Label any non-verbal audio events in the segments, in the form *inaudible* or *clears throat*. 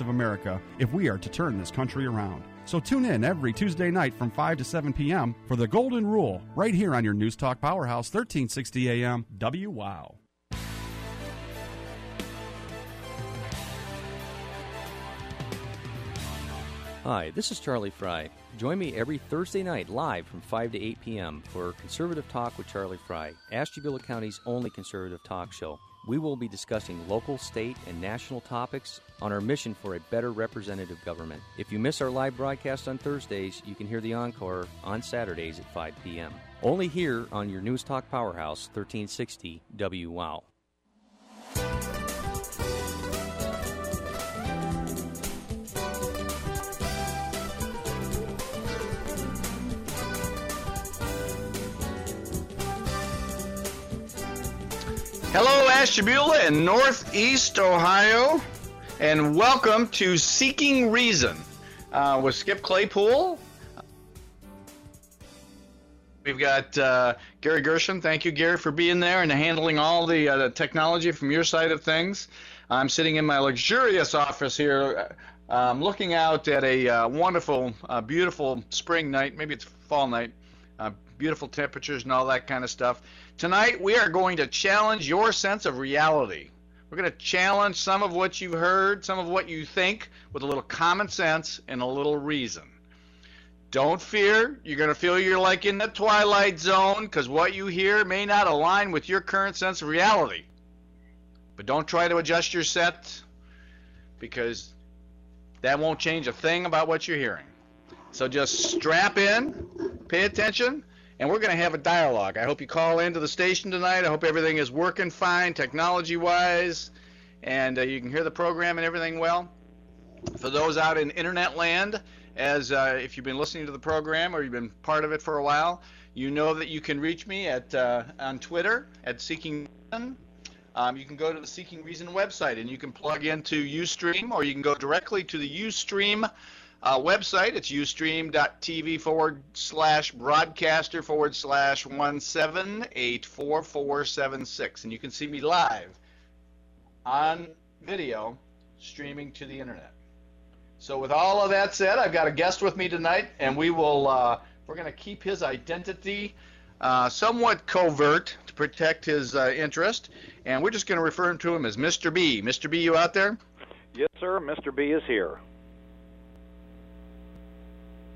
Of America if we are to turn this country around. So tune in every Tuesday night from 5 to 7 p.m. for the Golden Rule right here on your News Talk Powerhouse 1360 AM WOW. Hi, this is Charlie Fry. Join me every Thursday night live from 5 to 8 p.m. for Conservative Talk with Charlie Fry, Ashtabula County's only conservative talk show. We will be discussing local, state, and national topics on our mission for a better representative government. If you miss our live broadcast on Thursdays, you can hear the encore on Saturdays at 5 p.m. Only here on your News Talk Powerhouse 1360 WOW. Ashtabula and Northeast Ohio, and welcome to Seeking Reason uh, with Skip Claypool. We've got uh, Gary Gershon. Thank you, Gary, for being there and handling all the, uh, the technology from your side of things. I'm sitting in my luxurious office here, um, looking out at a uh, wonderful, uh, beautiful spring night. Maybe it's fall night. Beautiful temperatures and all that kind of stuff. Tonight, we are going to challenge your sense of reality. We're going to challenge some of what you've heard, some of what you think, with a little common sense and a little reason. Don't fear. You're going to feel you're like in the twilight zone because what you hear may not align with your current sense of reality. But don't try to adjust your set because that won't change a thing about what you're hearing. So just strap in, pay attention, and we're going to have a dialogue. I hope you call into the station tonight. I hope everything is working fine technology wise, and uh, you can hear the program and everything well. For those out in internet land, as uh, if you've been listening to the program or you've been part of it for a while, you know that you can reach me at uh, on Twitter at Seeking. Um, you can go to the Seeking Reason website and you can plug into UStream, or you can go directly to the UStream uh, website. It's ustream.tv forward slash broadcaster forward slash 1784476. And you can see me live on video streaming to the internet. So, with all of that said, I've got a guest with me tonight, and we will, uh, we're going to keep his identity uh, somewhat covert to protect his uh, interest, and we're just going to refer to him as Mr. B. Mr. B, you out there? Yes, sir. Mr. B is here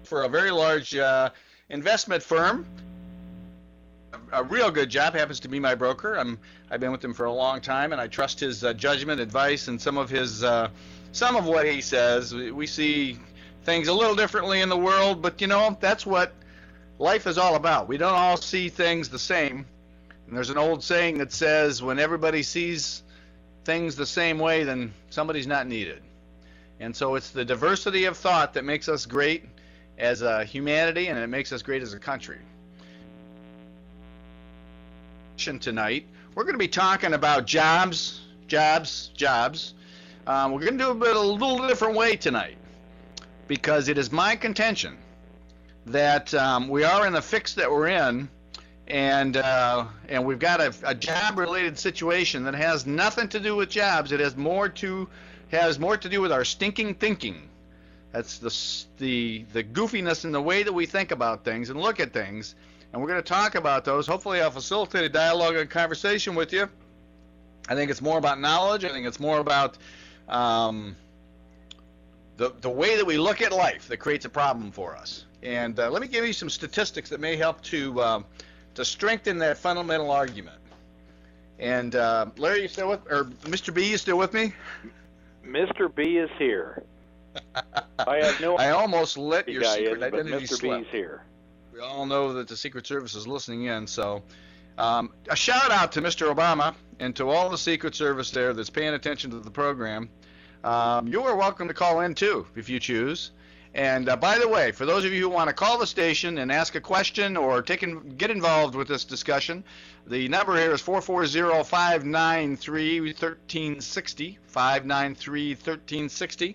for a very large uh, investment firm. A, a, real good job. Happens to be my broker. I'm I've been with him for a long time, and I trust his uh, judgment, advice, and some of his uh, some of what he says. We, we see things a little differently in the world, but you know that's what life is all about. We don't all see things the same. And there's an old saying that says, when everybody sees things the same way, then somebody's not needed. And so it's the diversity of thought that makes us great as a humanity and it makes us great as a country. Tonight, we're going to be talking about jobs, jobs, jobs. Um, we're going to do it a little different way tonight because it is my contention that um, we are in the fix that we're in, and uh, and we've got a, a job-related situation that has nothing to do with jobs. It has more to has more to do with our stinking thinking that's the the the goofiness in the way that we think about things and look at things, and we're going to talk about those. Hopefully, I'll facilitate a dialogue and conversation with you. I think it's more about knowledge. I think it's more about um, the the way that we look at life that creates a problem for us. And uh, let me give you some statistics that may help to um, to strengthen that fundamental argument. And uh, Larry, you still with, or Mr. B, you still with me? Mr. B is here. *laughs* I have no. I almost let your secret is, identity Mr. slip. B's here. We all know that the Secret Service is listening in, so um, a shout out to Mr. Obama and to all the Secret Service there that's paying attention to the program. Um, you are welcome to call in too if you choose. And uh, by the way, for those of you who want to call the station and ask a question or take in, get involved with this discussion, the number here is 440-593-1360, 593-1360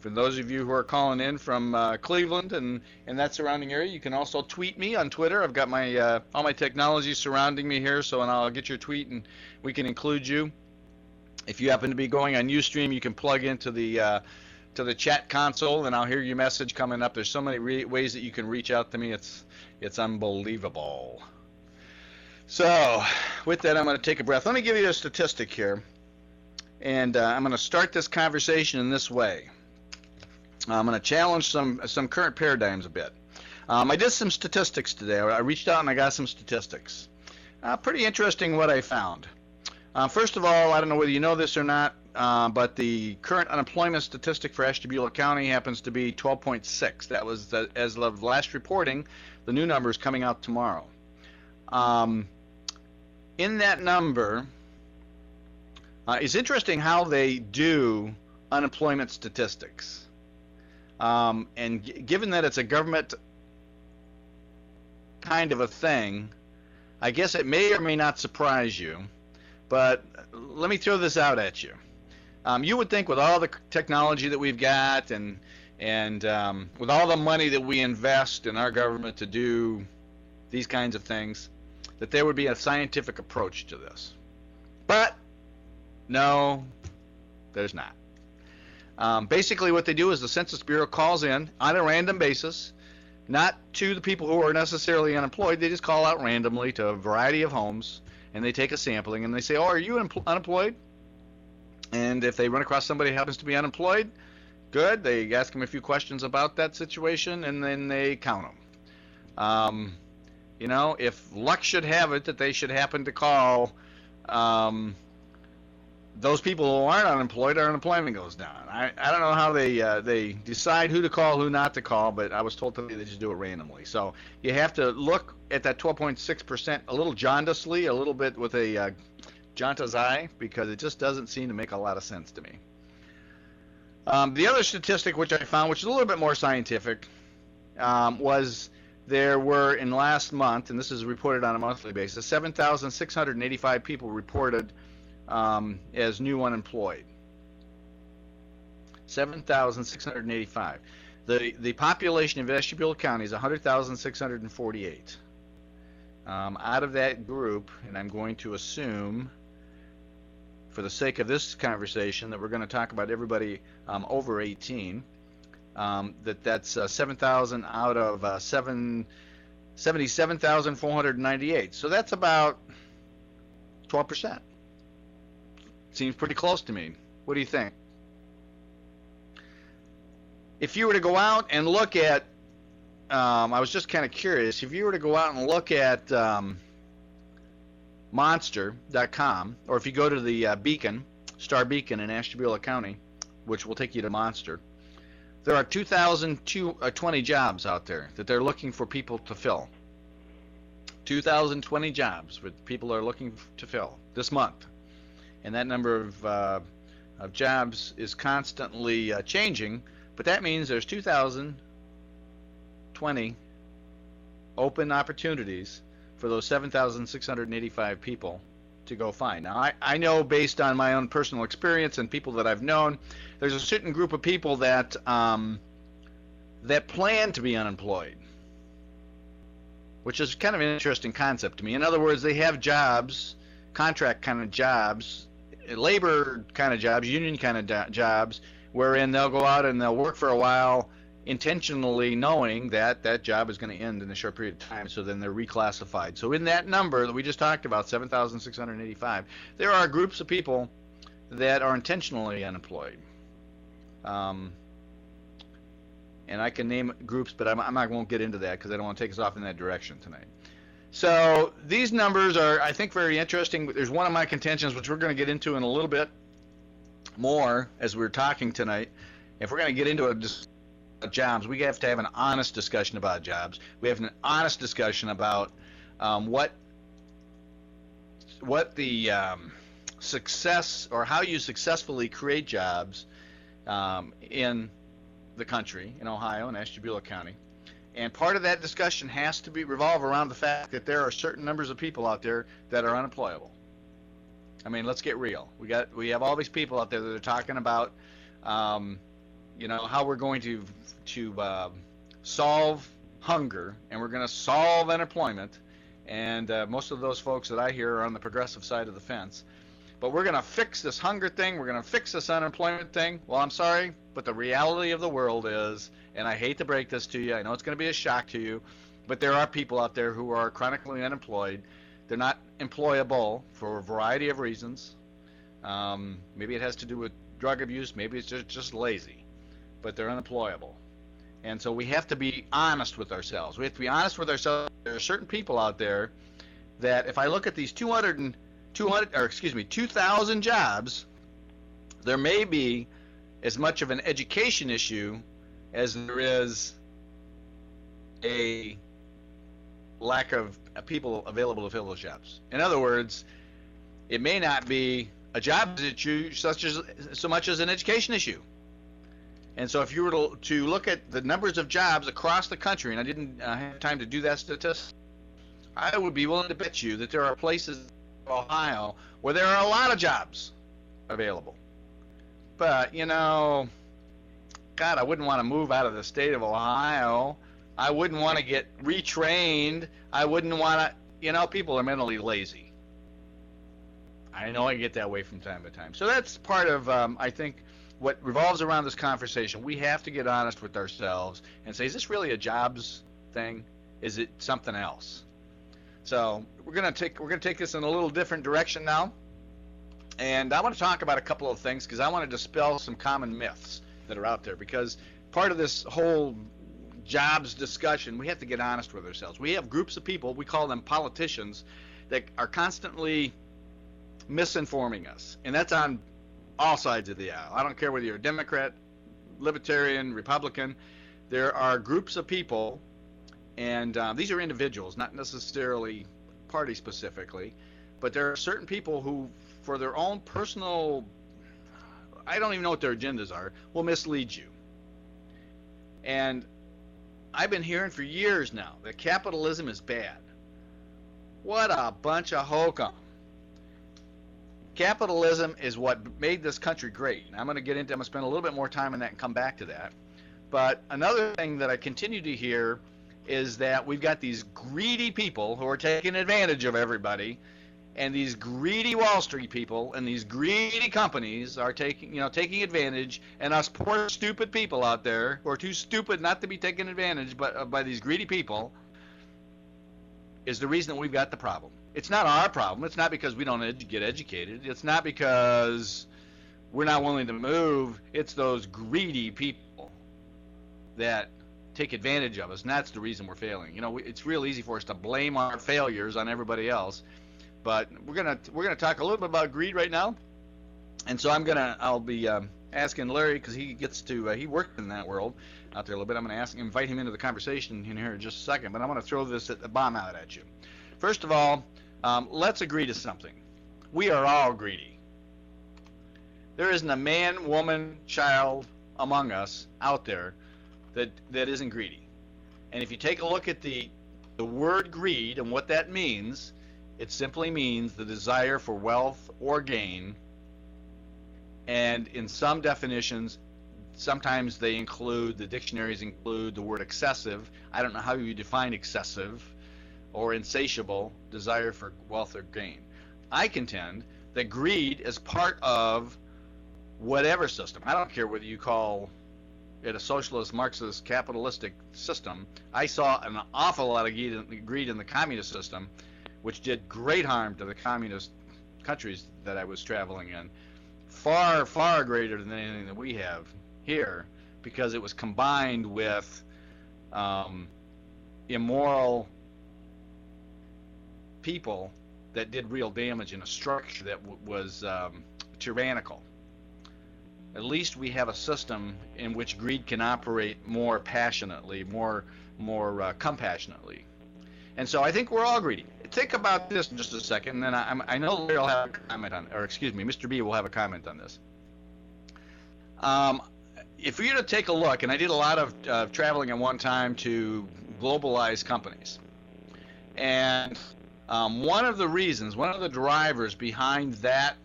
for those of you who are calling in from uh, Cleveland and, and that surrounding area, you can also tweet me on Twitter. I've got my uh, all my technology surrounding me here, so and I'll get your tweet and we can include you. If you happen to be going on UStream, you can plug into the uh, to the chat console, and I'll hear your message coming up. There's so many re- ways that you can reach out to me. It's it's unbelievable. So, with that, I'm going to take a breath. Let me give you a statistic here, and uh, I'm going to start this conversation in this way. I'm going to challenge some some current paradigms a bit. Um, I did some statistics today. I reached out and I got some statistics. Uh, pretty interesting what I found. Uh, first of all, I don't know whether you know this or not, uh, but the current unemployment statistic for Ashtabula County happens to be 12.6. That was the, as of last reporting. The new number is coming out tomorrow. Um, in that number, uh, it's interesting how they do unemployment statistics. Um, and g- given that it's a government kind of a thing, I guess it may or may not surprise you. But let me throw this out at you. Um, you would think with all the technology that we've got and and um, with all the money that we invest in our government to do these kinds of things, that there would be a scientific approach to this. But no, there's not. Um, basically, what they do is the Census Bureau calls in on a random basis, not to the people who are necessarily unemployed. They just call out randomly to a variety of homes, and they take a sampling and they say, "Oh, are you unemployed?" And if they run across somebody who happens to be unemployed, good. They ask them a few questions about that situation, and then they count them. Um, you know, if luck should have it that they should happen to call um, those people who aren't unemployed, our unemployment goes down. I, I don't know how they uh, they decide who to call, who not to call, but I was told today they just do it randomly. So you have to look at that 12.6% a little jaundicely, a little bit with a uh, jaundiced eye, because it just doesn't seem to make a lot of sense to me. Um, the other statistic which I found, which is a little bit more scientific, um, was there were in last month, and this is reported on a monthly basis, 7,685 people reported um, as new unemployed. 7,685. The the population of Ashtabula County is 100,648. Um, out of that group, and I'm going to assume, for the sake of this conversation, that we're going to talk about everybody um, over 18. Um, that that's uh, 7,000 out of uh, 7, 77,498. So that's about 12 percent. Seems pretty close to me. What do you think? If you were to go out and look at, um, I was just kind of curious, if you were to go out and look at um, Monster.com, or if you go to the uh, Beacon, Star Beacon in Ashtabula County, which will take you to Monster, there are 2,020 jobs out there that they're looking for people to fill. 2,020 jobs that people are looking to fill this month and that number of, uh, of jobs is constantly uh, changing. But that means there's 2,020 open opportunities for those 7,685 people to go find. Now, I, I know based on my own personal experience and people that I've known, there's a certain group of people that um, that plan to be unemployed, which is kind of an interesting concept to me. In other words, they have jobs, contract kind of jobs labor kind of jobs, union kind of do- jobs, wherein they'll go out and they'll work for a while intentionally knowing that that job is going to end in a short period of time, so then they're reclassified. So in that number that we just talked about, 7,685, there are groups of people that are intentionally unemployed. Um, and I can name groups, but I'm, I'm not won't get into that because I don't want to take us off in that direction tonight. So these numbers are, I think, very interesting. There's one of my contentions, which we're going to get into in a little bit more as we're talking tonight. If we're going to get into a, jobs, we have to have an honest discussion about jobs. We have an honest discussion about um, what what the um, success or how you successfully create jobs um, in the country, in Ohio and Ashtabula County. And part of that discussion has to be revolve around the fact that there are certain numbers of people out there that are unemployable. I mean, let's get real. We got we have all these people out there that are talking about, um, you know, how we're going to to uh, solve hunger and we're going to solve unemployment. And uh, most of those folks that I hear are on the progressive side of the fence. but we're going to fix this hunger thing. We're going to fix this unemployment thing. Well, I'm sorry, but the reality of the world is, and I hate to break this to you, I know it's going to be a shock to you, but there are people out there who are chronically unemployed. They're not employable for a variety of reasons. Um, maybe it has to do with drug abuse. Maybe it's just, just lazy, but they're unemployable. And so we have to be honest with ourselves. We have to be honest with ourselves. There are certain people out there that if I look at these 200 and 200 or excuse me 2,000 jobs, there may be as much of an education issue as there is a lack of people available to fill those jobs. In other words, it may not be a job issue such as so much as an education issue. And so, if you were to, to look at the numbers of jobs across the country, and I didn't uh, have time to do that statistic, I would be willing to bet you that there are places in Ohio where there are a lot of jobs available. But, you know, God, I wouldn't want to move out of the state of Ohio. I wouldn't want to get retrained. I wouldn't want to, you know, people are mentally lazy. I know I get that way from time to time. So that's part of, um, I think, what revolves around this conversation. We have to get honest with ourselves and say, is this really a jobs thing? Is it something else? So we're gonna take we're gonna take this in a little different direction now, and I want to talk about a couple of things because I want to dispel some common myths that are out there. Because part of this whole jobs discussion, we have to get honest with ourselves. We have groups of people, we call them politicians, that are constantly misinforming us, and that's on all sides of the aisle. I don't care whether you're a Democrat, Libertarian, Republican. There are groups of people, and uh, these are individuals, not necessarily party specifically, but there are certain people who, for their own personal, I don't even know what their agendas are, will mislead you. And I've been hearing for years now that capitalism is bad. What a bunch of hokum capitalism is what made this country great. And I'm going to get into, I'm going to spend a little bit more time on that and come back to that. But another thing that I continue to hear is that we've got these greedy people who are taking advantage of everybody. And these greedy Wall Street people and these greedy companies are taking, you know, taking advantage, and us poor stupid people out there who are too stupid not to be taken advantage, but uh, by these greedy people, is the reason that we've got the problem it's not our problem. It's not because we don't get educated. It's not because we're not willing to move. It's those greedy people that take advantage of us, and that's the reason we're failing. You know, it's real easy for us to blame our failures on everybody else, but we're gonna we're gonna talk a little bit about greed right now, and so I'm gonna I'll be um, asking Larry because he gets to uh, he worked in that world out there a little bit. I'm gonna ask invite him into the conversation in here in just a second, but I'm gonna throw this at the bomb out at you. First of all, um, let's agree to something. We are all greedy. There isn't a man, woman, child among us out there that, that isn't greedy. And if you take a look at the, the word greed and what that means, it simply means the desire for wealth or gain. And in some definitions, sometimes they include, the dictionaries include the word excessive. I don't know how you define excessive or insatiable desire for wealth or gain. I contend that greed is part of whatever system. I don't care whether you call it a socialist, Marxist, capitalistic system. I saw an awful lot of greed in the communist system, which did great harm to the communist countries that I was traveling in. Far, far greater than anything that we have here, because it was combined with um, immoral people that did real damage in a structure that w- was um, tyrannical. At least we have a system in which greed can operate more passionately, more more uh, compassionately. And so I think we're all greedy. Think about this in just a second, and then I, I know Larry will have a comment on, or excuse me, Mr. B will have a comment on this. Um, if you're to take a look, and I did a lot of uh, traveling at one time to globalize companies, and um, one of the reasons, one of the drivers behind that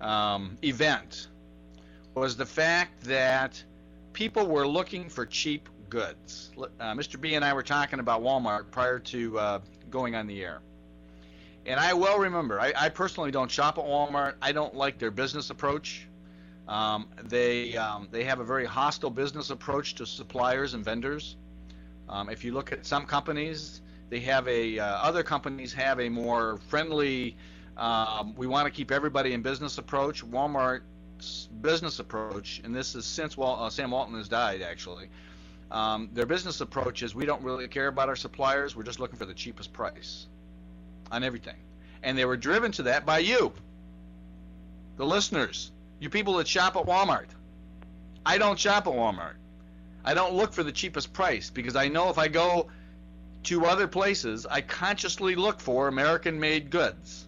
um, event was the fact that people were looking for cheap goods. Uh, Mr. B and I were talking about Walmart prior to uh, going on the air. and I well remember. I, I personally don't shop at Walmart. I don't like their business approach. Um, they um, they have a very hostile business approach to suppliers and vendors. Um, if you look at some companies, they have a uh, other companies have a more friendly. Um, we want to keep everybody in business approach. Walmart's business approach, and this is since Wal- uh, Sam Walton has died actually. Um, their business approach is we don't really care about our suppliers. We're just looking for the cheapest price on everything. And they were driven to that by you, the listeners, you people that shop at Walmart. I don't shop at Walmart. I don't look for the cheapest price because I know if I go to other places, I consciously look for American made goods.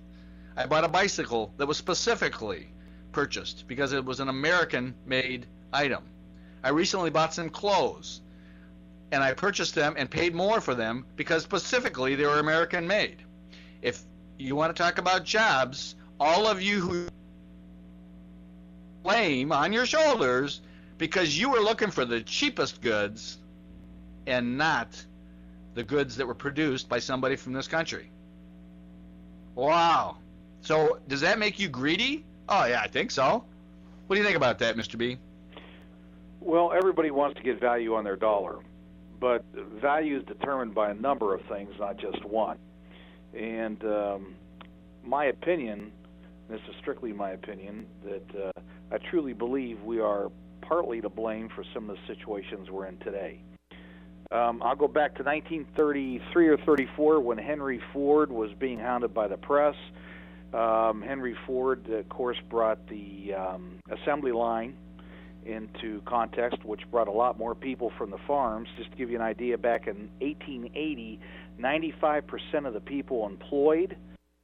I bought a bicycle that was specifically purchased because it was an American made item. I recently bought some clothes and I purchased them and paid more for them because specifically they were American made. If you want to talk about jobs, all of you who blame on your shoulders because you were looking for the cheapest goods and not the goods that were produced by somebody from this country. Wow. So does that make you greedy? Oh yeah, I think so. What do you think about that, Mr. B? Well, everybody wants to get value on their dollar, but value is determined by a number of things, not just one. And um, my opinion, this is strictly my opinion, that uh, I truly believe we are partly to blame for some of the situations we're in today. Um, I'll go back to 1933 or 34 when Henry Ford was being hounded by the press. Um, Henry Ford, of course, brought the um, assembly line into context, which brought a lot more people from the farms. Just to give you an idea, back in 1880, 95% of the people employed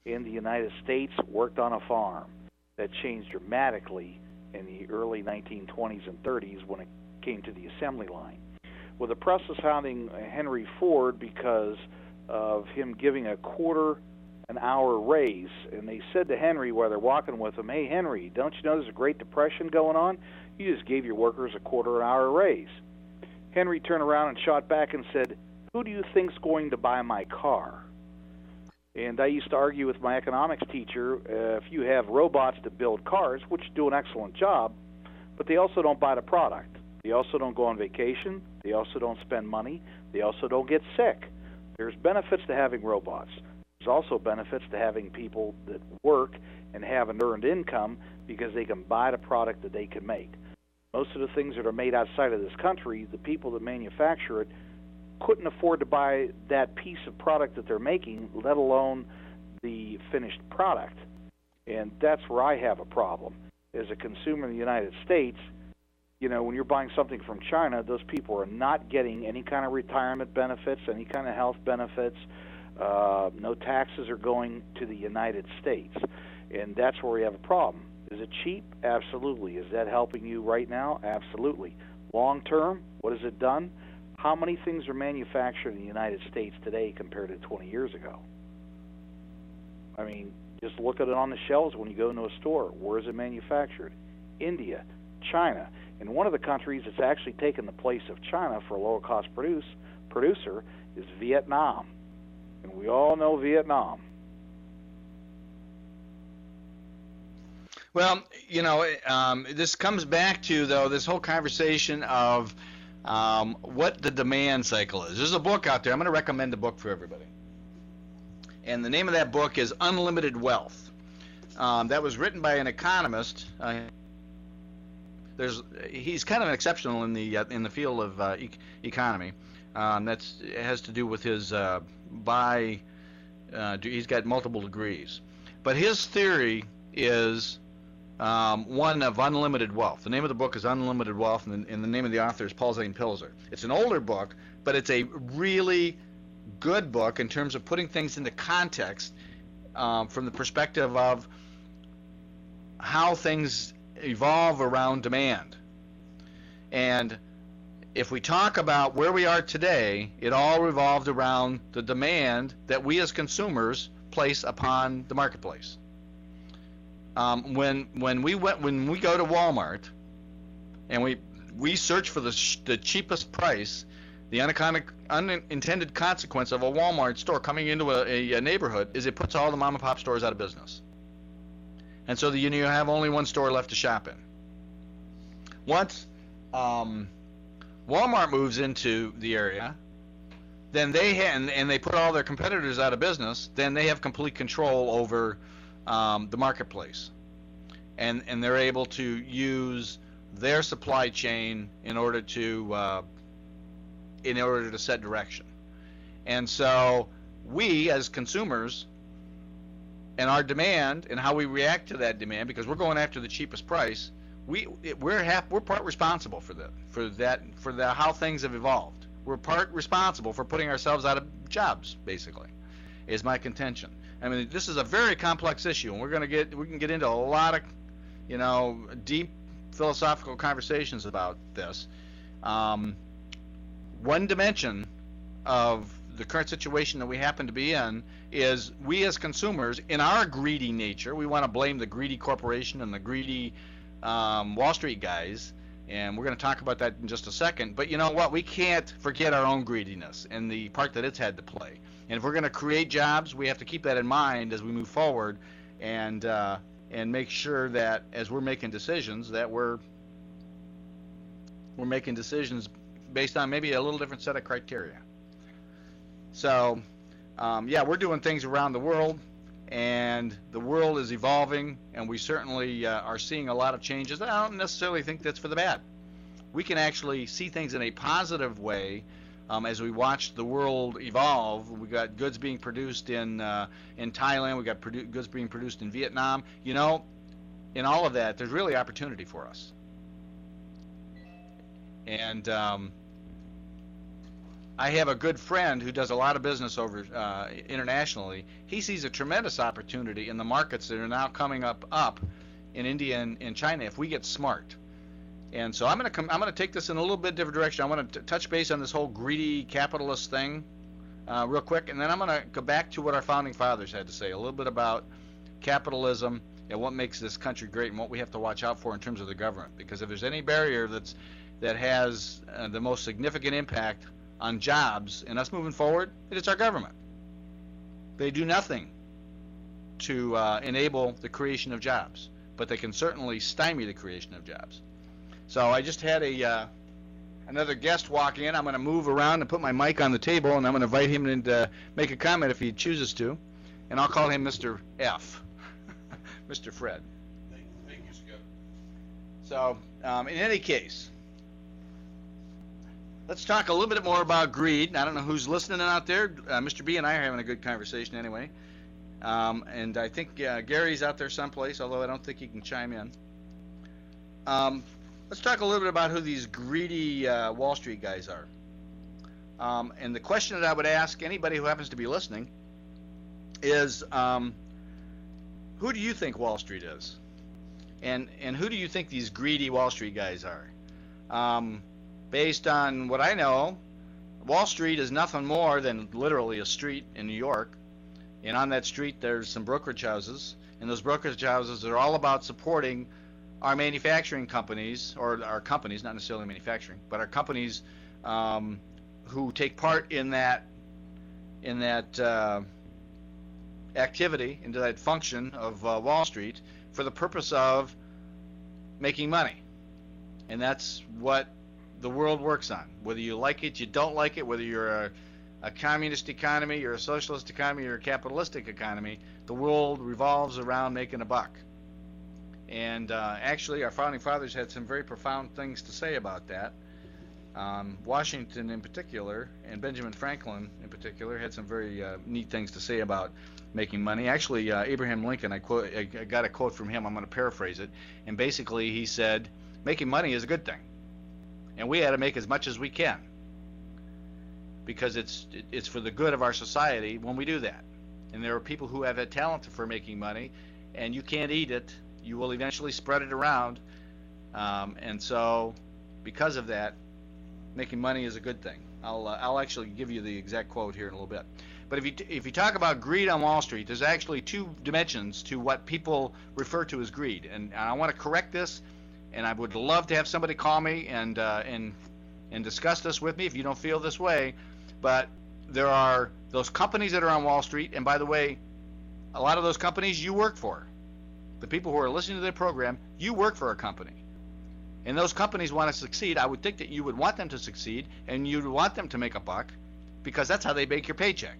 in the United States worked on a farm. That changed dramatically in the early 1920s and 30s when it came to the assembly line. Well, the press was hounding Henry Ford because of him giving a quarter an hour raise. And they said to Henry while they're walking with him, Hey, Henry, don't you know there's a Great Depression going on? You just gave your workers a quarter an hour raise. Henry turned around and shot back and said, Who do you think's going to buy my car? And I used to argue with my economics teacher uh, if you have robots that build cars, which do an excellent job, but they also don't buy the product. They also don't go on vacation. They also don't spend money. They also don't get sick. There's benefits to having robots. There's also benefits to having people that work and have an earned income because they can buy the product that they can make. Most of the things that are made outside of this country, the people that manufacture it couldn't afford to buy that piece of product that they're making, let alone the finished product. And that's where I have a problem. As a consumer in the United States, you know, when you're buying something from China, those people are not getting any kind of retirement benefits, any kind of health benefits. Uh, no taxes are going to the United States. And that's where we have a problem. Is it cheap? Absolutely. Is that helping you right now? Absolutely. Long term, what has it done? How many things are manufactured in the United States today compared to 20 years ago? I mean, just look at it on the shelves when you go into a store. Where is it manufactured? India, China. And one of the countries that's actually taken the place of China for a lower cost produce, producer is Vietnam. And we all know Vietnam. Well, you know, um, this comes back to though this whole conversation of um, what the demand cycle is. There's a book out there. I'm going to recommend the book for everybody, and the name of that book is Unlimited Wealth. Um, that was written by an economist. Uh, there's he's kind of exceptional in the uh, in the field of uh, e- economy. Um, that's has to do with his uh, by. Uh, he's got multiple degrees, but his theory is um, one of unlimited wealth. The name of the book is Unlimited Wealth, and the, and the name of the author is Paul Zane Pilzer. It's an older book, but it's a really good book in terms of putting things into context um, from the perspective of how things evolve around demand. And if we talk about where we are today, it all revolved around the demand that we as consumers place upon the marketplace um, when when we went when we go to Walmart and we we search for the sh- the cheapest price, The unintended consequence of a Walmart store coming into a, a, neighborhood is it puts all the mom and pop stores out of business. And so the, you, you have only one store left to shop in. Once um, Walmart moves into the area, then they ha- and, and they put all their competitors out of business. Then they have complete control over um, the marketplace, and and they're able to use their supply chain in order to uh, in order to set direction. And so we as consumers and our demand and how we react to that demand because we're going after the cheapest price we we're half, we're part responsible for that for that for the how things have evolved. We're part responsible for putting ourselves out of jobs, basically, is my contention. I mean, this is a very complex issue, and we're going to get we can get into a lot of, you know, deep philosophical conversations about this. Um, one dimension of the current situation that we happen to be in is we as consumers, in our greedy nature, we want to blame the greedy corporation and the greedy um, Wall Street guys, and we're going to talk about that in just a second. But you know what? We can't forget our own greediness and the part that it's had to play. And if we're going to create jobs, we have to keep that in mind as we move forward, and uh, and make sure that as we're making decisions, that we're we're making decisions based on maybe a little different set of criteria. So, um, yeah, we're doing things around the world and the world is evolving, and we certainly uh, are seeing a lot of changes. I don't necessarily think that's for the bad. We can actually see things in a positive way um, as we watch the world evolve. We got goods being produced in uh, in Thailand. We got produ- goods being produced in Vietnam. You know, in all of that, there's really opportunity for us. And um, I have a good friend who does a lot of business over uh, internationally. He sees a tremendous opportunity in the markets that are now coming up up in India and in China if we get smart. And so I'm going to come. I'm going to take this in a little bit different direction. I want to touch base on this whole greedy capitalist thing, uh, real quick, and then I'm going to go back to what our founding fathers had to say a little bit about capitalism and what makes this country great and what we have to watch out for in terms of the government. Because if there's any barrier that's that has uh, the most significant impact on jobs and us moving forward, it's our government. They do nothing to uh, enable the creation of jobs, but they can certainly stymie the creation of jobs. So I just had a uh, another guest walk in. I'm going to move around and put my mic on the table, and I'm going to invite him in to make a comment if he chooses to, and I'll call him Mr. F, *laughs* Mr. Fred. Thank, thank you, Scott. So um, in any case, Let's talk a little bit more about greed. I don't know who's listening out there. Uh, Mr. B and I are having a good conversation anyway. Um, and I think uh, Gary's out there someplace, although I don't think he can chime in. Um, let's talk a little bit about who these greedy uh, Wall Street guys are. Um, and the question that I would ask anybody who happens to be listening is, um, who do you think Wall Street is? And and who do you think these greedy Wall Street guys are? Um, based on what I know, Wall Street is nothing more than literally a street in New York. And on that street, there's some brokerage houses. And those brokerage houses are all about supporting our manufacturing companies, or our companies, not necessarily manufacturing, but our companies um, who take part in that in that uh, activity, into that function of uh, Wall Street, for the purpose of making money. And that's what the world works on. Whether you like it, you don't like it, whether you're a, a communist economy, you're a socialist economy, or a capitalistic economy, the world revolves around making a buck. And uh, actually, our founding fathers had some very profound things to say about that. Um, Washington, in particular, and Benjamin Franklin, in particular, had some very uh, neat things to say about making money. Actually, uh, Abraham Lincoln, I, quote, I got a quote from him. I'm going to paraphrase it, and basically he said, "Making money is a good thing." and we had to make as much as we can because it's it's for the good of our society when we do that. And there are people who have a talent for making money, and you can't eat it. You will eventually spread it around, um, and so because of that, making money is a good thing. I'll uh, I'll actually give you the exact quote here in a little bit. But if you if you talk about greed on Wall Street, there's actually two dimensions to what people refer to as greed, and, and I want to correct this and I would love to have somebody call me and uh, and and discuss this with me if you don't feel this way. But there are those companies that are on Wall Street, and by the way, a lot of those companies you work for. The people who are listening to the program, you work for a company. And those companies want to succeed. I would think that you would want them to succeed and you'd want them to make a buck because that's how they make your paycheck.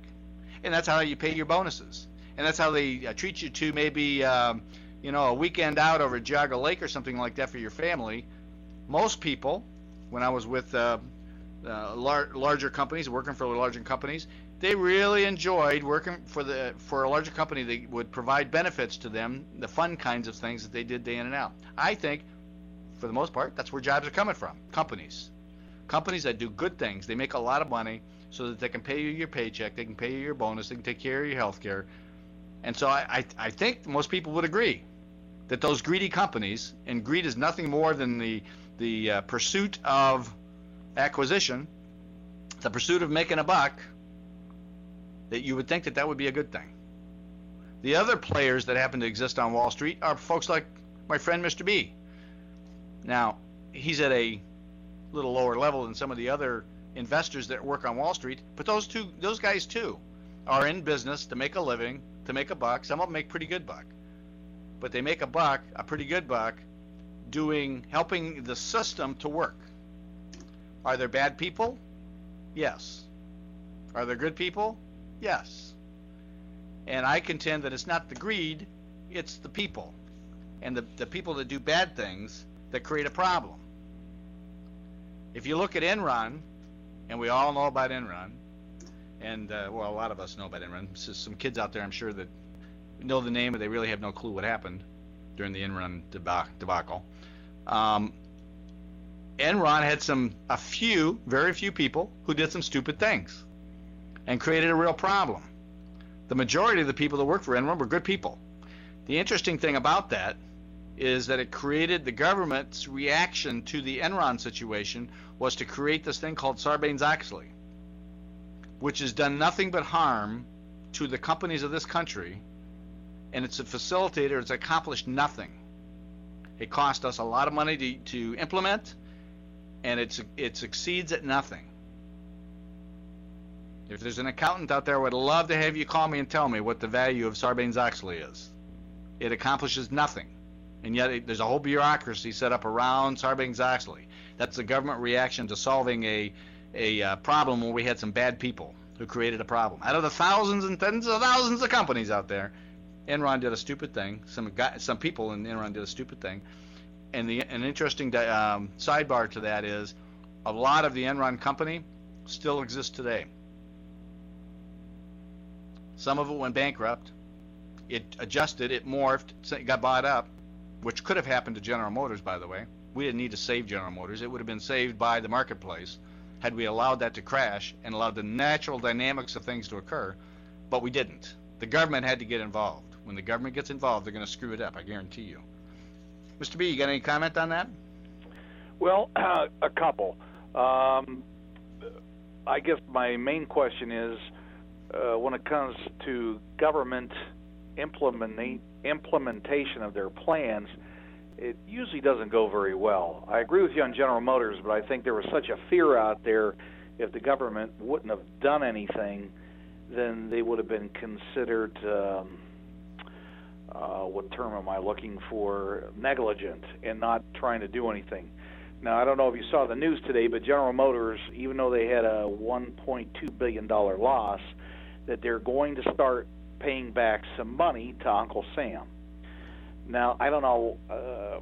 And that's how you pay your bonuses. And that's how they uh, treat you to maybe, um, you know, a weekend out over Geauga Lake or something like that for your family. Most people, when I was with uh, uh, lar- larger companies, working for larger companies, they really enjoyed working for the for a larger company that would provide benefits to them, the fun kinds of things that they did day in and out. I think, for the most part, that's where jobs are coming from. Companies, companies that do good things. They make a lot of money so that they can pay you your paycheck, they can pay you your bonus, they can take care of your health care. And so I, I, I think most people would agree that those greedy companies, and greed is nothing more than the the uh, pursuit of acquisition, the pursuit of making a buck, that you would think that that would be a good thing. The other players that happen to exist on Wall Street are folks like my friend Mr. B. Now, he's at a little lower level than some of the other investors that work on Wall Street, but those two those guys too are in business to make a living, to make a buck. Some of them make pretty good buck. But they make a buck, a pretty good buck doing helping the system to work. Are there bad people? Yes. Are there good people? Yes. And I contend that it's not the greed, it's the people. And the, the people that do bad things that create a problem. If you look at Enron, and we all know about Enron, and uh, well, a lot of us know about Enron. So some kids out there, I'm sure, that know the name, but they really have no clue what happened during the Enron debacle. Um, Enron had some, a few, very few people who did some stupid things and created a real problem. The majority of the people that worked for Enron were good people. The interesting thing about that is that it created the government's reaction to the Enron situation was to create this thing called Sarbanes-Oxley, which has done nothing but harm to the companies of this country, and it's a facilitator. It's accomplished nothing. It cost us a lot of money to, to implement, and it's it succeeds at nothing. If there's an accountant out there, I would love to have you call me and tell me what the value of Sarbanes-Oxley is. It accomplishes nothing, and yet it, there's a whole bureaucracy set up around Sarbanes-Oxley. That's the government reaction to solving a a uh, problem where we had some bad people who created a problem. Out of the thousands and tens of thousands of companies out there, Enron did a stupid thing. Some guy, some people in Enron did a stupid thing. And the an interesting um, sidebar to that is, a lot of the Enron company still exists today. Some of it went bankrupt. It adjusted, it morphed, it got bought up, which could have happened to General Motors, by the way. We didn't need to save General Motors. It would have been saved by the marketplace had we allowed that to crash and allowed the natural dynamics of things to occur, but we didn't. The government had to get involved. When the government gets involved, they're going to screw it up, I guarantee you. Mr. B, you got any comment on that? Well, uh, *clears throat* a couple. Um, I guess my main question is uh, when it comes to government implementation of their plans, it usually doesn't go very well. I agree with you on General Motors, but I think there was such a fear out there if the government wouldn't have done anything, then they would have been considered. Um, uh, what term am I looking for? Negligent and not trying to do anything. Now, I don't know if you saw the news today, but General Motors, even though they had a 1.2 billion dollar loss, that they're going to start paying back some money to Uncle Sam. Now, I don't know. Uh,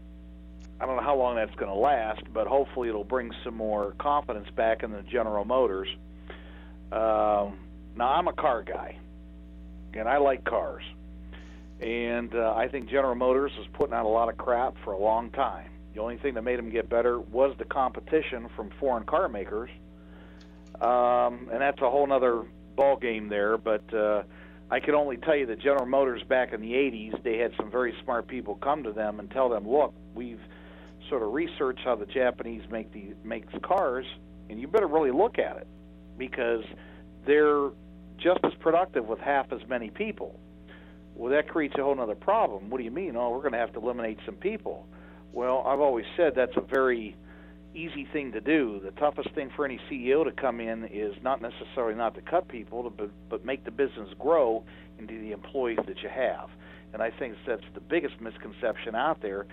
I don't know how long that's going to last, but hopefully it'll bring some more confidence back in the General Motors. Um, now, I'm a car guy, and I like cars, and uh, I think General Motors was putting out a lot of crap for a long time. The only thing that made them get better was the competition from foreign car makers, um, and that's a whole other ball game there. But uh, I can only tell you that General Motors back in the 80s, they had some very smart people come to them and tell them, look, we've sort of researched how the Japanese make the makes cars, and you better really look at it because they're just as productive with half as many people. Well, that creates a whole other problem. What do you mean? Oh, we're going to have to eliminate some people. Well, I've always said that's a very easy thing to do. The toughest thing for any CEO to come in is not necessarily not to cut people, but but make the business grow into the employees that you have. And I think that's the biggest misconception out there